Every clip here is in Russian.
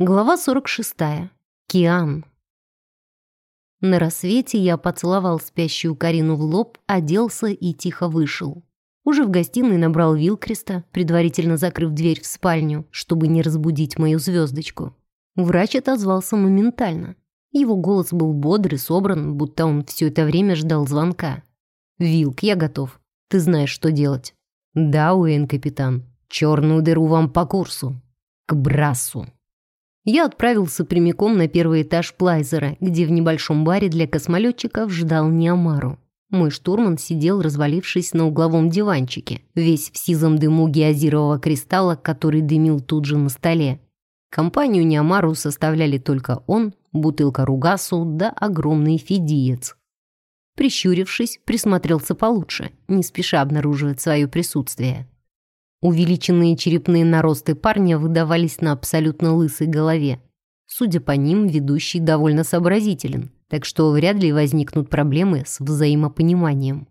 Глава 46. Киан. На рассвете я поцеловал спящую Карину в лоб, оделся и тихо вышел. Уже в гостиной набрал Вилкреста, предварительно закрыв дверь в спальню, чтобы не разбудить мою звездочку. Врач отозвался моментально. Его голос был бодрый, собран, будто он все это время ждал звонка. «Вилк, я готов. Ты знаешь, что делать». «Да, Уэйн, капитан. Черную дыру вам по курсу. К Брассу» я отправился прямиком на первый этаж Плайзера, где в небольшом баре для космолетчиков ждал Неомару. Мой штурман сидел, развалившись на угловом диванчике, весь в сизом дыму геозирового кристалла, который дымил тут же на столе. Компанию Неомару составляли только он, бутылка Ругасу да огромный фидиец. Прищурившись, присмотрелся получше, не спеша обнаруживать свое присутствие. Увеличенные черепные наросты парня выдавались на абсолютно лысой голове. Судя по ним, ведущий довольно сообразителен, так что вряд ли возникнут проблемы с взаимопониманием.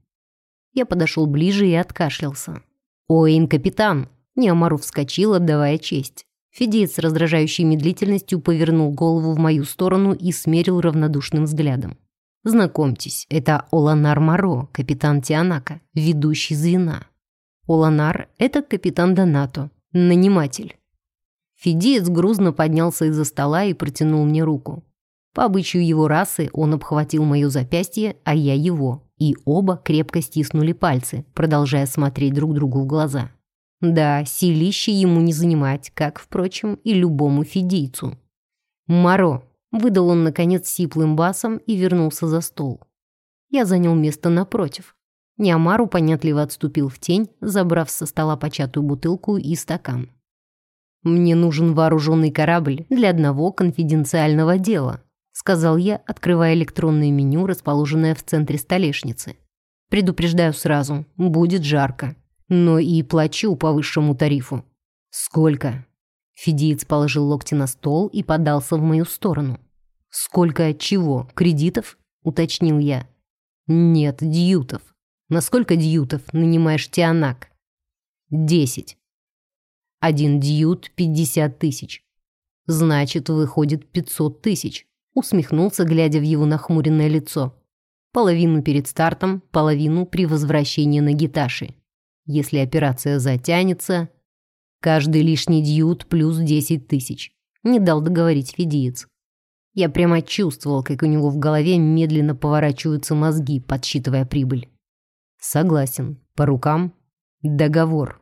Я подошел ближе и откашлялся. «Оэйн, капитан!» Неомару вскочил, отдавая честь. Фидеец с раздражающей медлительностью повернул голову в мою сторону и смерил равнодушным взглядом. «Знакомьтесь, это Оланар Маро, капитан Тианака, ведущий звена». Уланар — это капитан Донато, наниматель. Фидеец грузно поднялся из-за стола и протянул мне руку. По обычаю его расы он обхватил мое запястье, а я его, и оба крепко стиснули пальцы, продолжая смотреть друг другу в глаза. Да, силище ему не занимать, как, впрочем, и любому фидийцу. «Маро!» — выдал он, наконец, сиплым басом и вернулся за стол. Я занял место напротив. Ниамару понятливо отступил в тень, забрав со стола початую бутылку и стакан. «Мне нужен вооруженный корабль для одного конфиденциального дела», сказал я, открывая электронное меню, расположенное в центре столешницы. «Предупреждаю сразу, будет жарко, но и плачу по высшему тарифу». «Сколько?» Фидиец положил локти на стол и подался в мою сторону. «Сколько чего? Кредитов?» — уточнил я. «Нет, дьютов», на сколько дьютов нанимаешь Тианак? Десять. Один дьют — пятьдесят тысяч. Значит, выходит пятьсот тысяч. Усмехнулся, глядя в его нахмуренное лицо. Половину перед стартом, половину при возвращении на гиташи. Если операция затянется, каждый лишний дьют плюс десять тысяч. Не дал договорить фидиец. Я прямо чувствовал, как у него в голове медленно поворачиваются мозги, подсчитывая прибыль. Согласен. По рукам? Договор.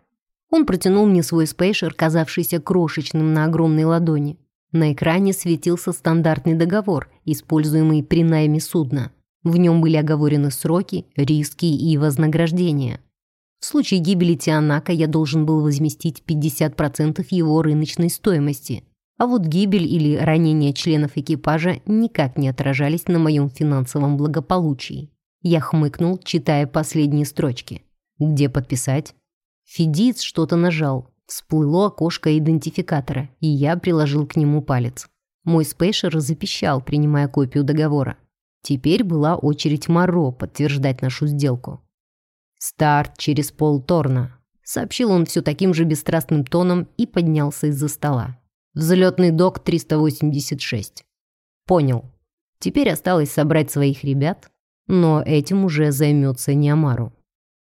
Он протянул мне свой спейшер, казавшийся крошечным на огромной ладони. На экране светился стандартный договор, используемый при найме судна. В нем были оговорены сроки, риски и вознаграждения. В случае гибели Тианака я должен был возместить 50% его рыночной стоимости. А вот гибель или ранение членов экипажа никак не отражались на моем финансовом благополучии. Я хмыкнул, читая последние строчки. «Где подписать?» Фидиц что-то нажал. Всплыло окошко идентификатора, и я приложил к нему палец. Мой спейшер запищал, принимая копию договора. Теперь была очередь Моро подтверждать нашу сделку. «Старт через полторна», — сообщил он все таким же бесстрастным тоном и поднялся из-за стола. «Взлетный док 386». «Понял. Теперь осталось собрать своих ребят, но этим уже займется Ниамару.